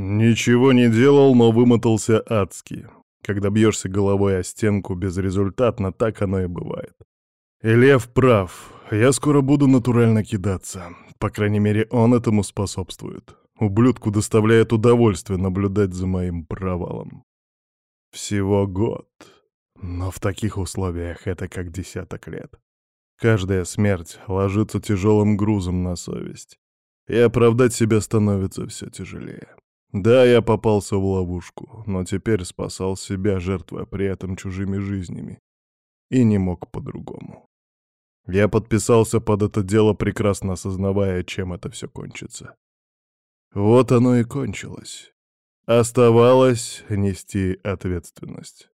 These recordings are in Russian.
Ничего не делал, но вымотался адски. Когда бьешься головой о стенку безрезультатно, так оно и бывает. И Лев прав. Я скоро буду натурально кидаться. По крайней мере, он этому способствует. Ублюдку доставляет удовольствие наблюдать за моим провалом. Всего год. Но в таких условиях это как десяток лет. Каждая смерть ложится тяжелым грузом на совесть. И оправдать себя становится все тяжелее. Да, я попался в ловушку, но теперь спасал себя, жертвуя при этом чужими жизнями. И не мог по-другому. Я подписался под это дело, прекрасно осознавая, чем это все кончится. Вот оно и кончилось. Оставалось нести ответственность.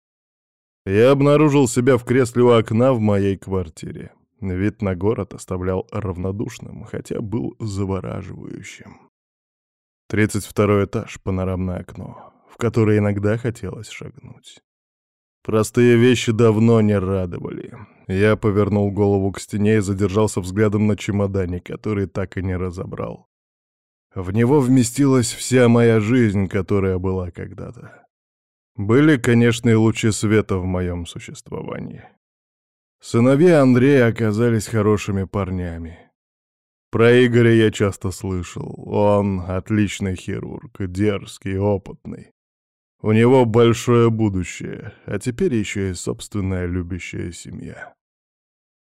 Я обнаружил себя в кресле у окна в моей квартире. Вид на город оставлял равнодушным, хотя был завораживающим. 32 этаж, панорамное окно, в которое иногда хотелось шагнуть. Простые вещи давно не радовали. Я повернул голову к стене и задержался взглядом на чемодане, который так и не разобрал. В него вместилась вся моя жизнь, которая была когда-то. Были, конечно, и лучи света в моем существовании. Сыновья Андрея оказались хорошими парнями. Про Игоря я часто слышал. Он отличный хирург, дерзкий, опытный. У него большое будущее, а теперь еще и собственная любящая семья.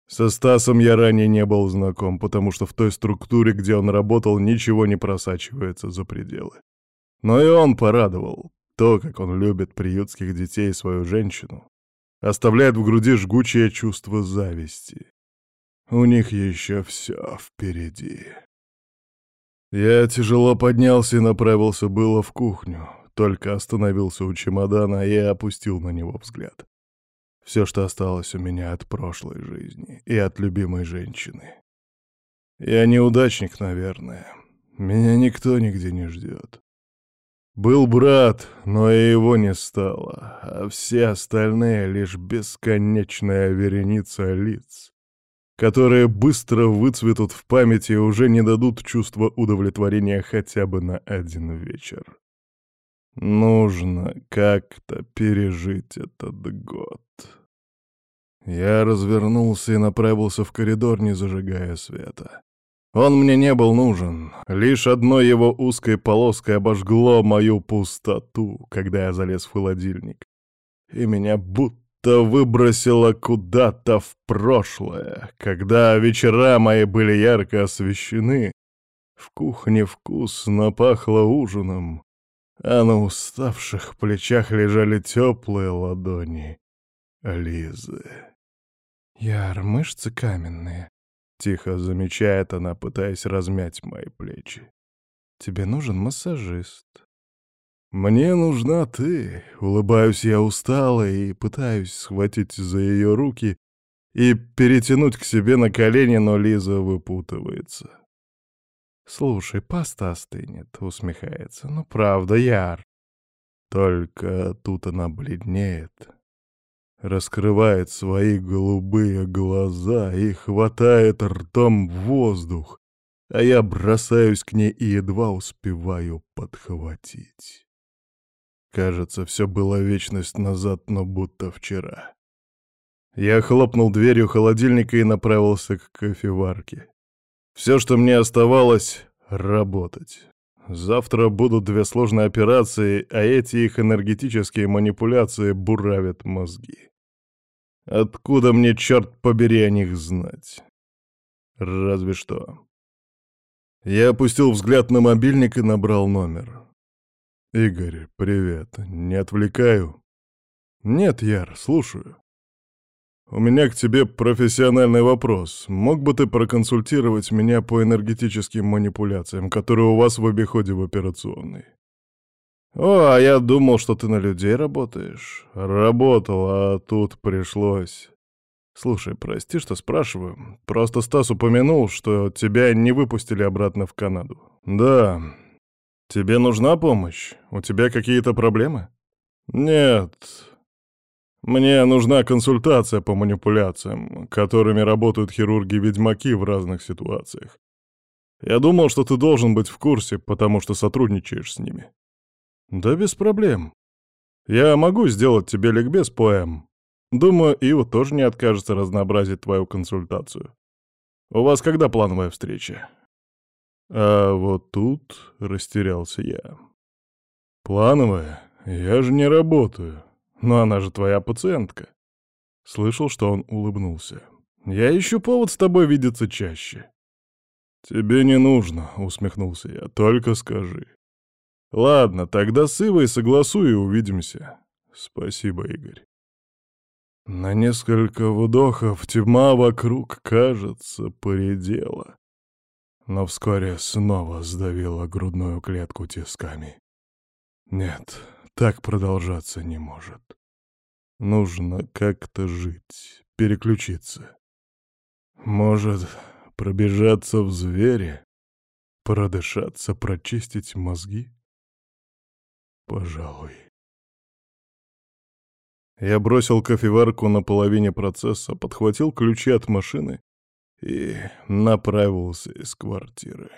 Со Стасом я ранее не был знаком, потому что в той структуре, где он работал, ничего не просачивается за пределы. Но и он порадовал. То, как он любит приютских детей и свою женщину, оставляет в груди жгучее чувство зависти. У них еще все впереди. Я тяжело поднялся и направился было в кухню, только остановился у чемодана и опустил на него взгляд. Все, что осталось у меня от прошлой жизни и от любимой женщины. Я неудачник, наверное. Меня никто нигде не ждет. Был брат, но и его не стало, а все остальные — лишь бесконечная вереница лиц, которые быстро выцветут в памяти и уже не дадут чувства удовлетворения хотя бы на один вечер. Нужно как-то пережить этот год. Я развернулся и направился в коридор, не зажигая света. Он мне не был нужен. Лишь одной его узкой полоской обожгло мою пустоту, когда я залез в холодильник. И меня будто будто выбросило куда-то в прошлое, когда вечера мои были ярко освещены. В кухне вкусно пахло ужином, а на уставших плечах лежали теплые ладони Лизы. «Яр, мышцы каменные», — тихо замечает она, пытаясь размять мои плечи. «Тебе нужен массажист». «Мне нужна ты», — улыбаюсь я устало и пытаюсь схватить за ее руки и перетянуть к себе на колени, но Лиза выпутывается. «Слушай, паста остынет», — усмехается. «Ну, правда, Яр». Только тут она бледнеет, раскрывает свои голубые глаза и хватает ртом воздух, а я бросаюсь к ней и едва успеваю подхватить. Кажется, все было вечность назад, но будто вчера. Я хлопнул дверью холодильника и направился к кофеварке. Все, что мне оставалось — работать. Завтра будут две сложные операции, а эти их энергетические манипуляции буравят мозги. Откуда мне, черт побери, о них знать? Разве что. Я опустил взгляд на мобильник и набрал номер. «Игорь, привет. Не отвлекаю?» «Нет, Яр, слушаю. У меня к тебе профессиональный вопрос. Мог бы ты проконсультировать меня по энергетическим манипуляциям, которые у вас в обиходе в операционной?» «О, а я думал, что ты на людей работаешь». «Работал, а тут пришлось...» «Слушай, прости, что спрашиваю. Просто Стас упомянул, что тебя не выпустили обратно в Канаду». «Да, «Тебе нужна помощь? У тебя какие-то проблемы?» «Нет. Мне нужна консультация по манипуляциям, которыми работают хирурги-ведьмаки в разных ситуациях. Я думал, что ты должен быть в курсе, потому что сотрудничаешь с ними». Да без проблем. Я могу сделать тебе ликбез поэм. Думаю, Ива тоже не откажется разнообразить твою консультацию. У вас когда плановая встреча? А вот тут растерялся я. Плановая? Я же не работаю. Но она же твоя пациентка. Слышал, что он улыбнулся. Я ищу повод с тобой видеться чаще. Тебе не нужно, усмехнулся я, только скажи. Ладно, тогда с Ивой согласуй и увидимся. Спасибо, Игорь. На несколько вдохов тьма вокруг, кажется, поредела. Но вскоре снова сдавила грудную клетку тисками. Нет, так продолжаться не может. Нужно как-то жить, переключиться. Может, пробежаться в звере, продышаться, прочистить мозги? Пожалуй. Я бросил кофеварку на половине процесса, подхватил ключи от машины и направился из квартиры.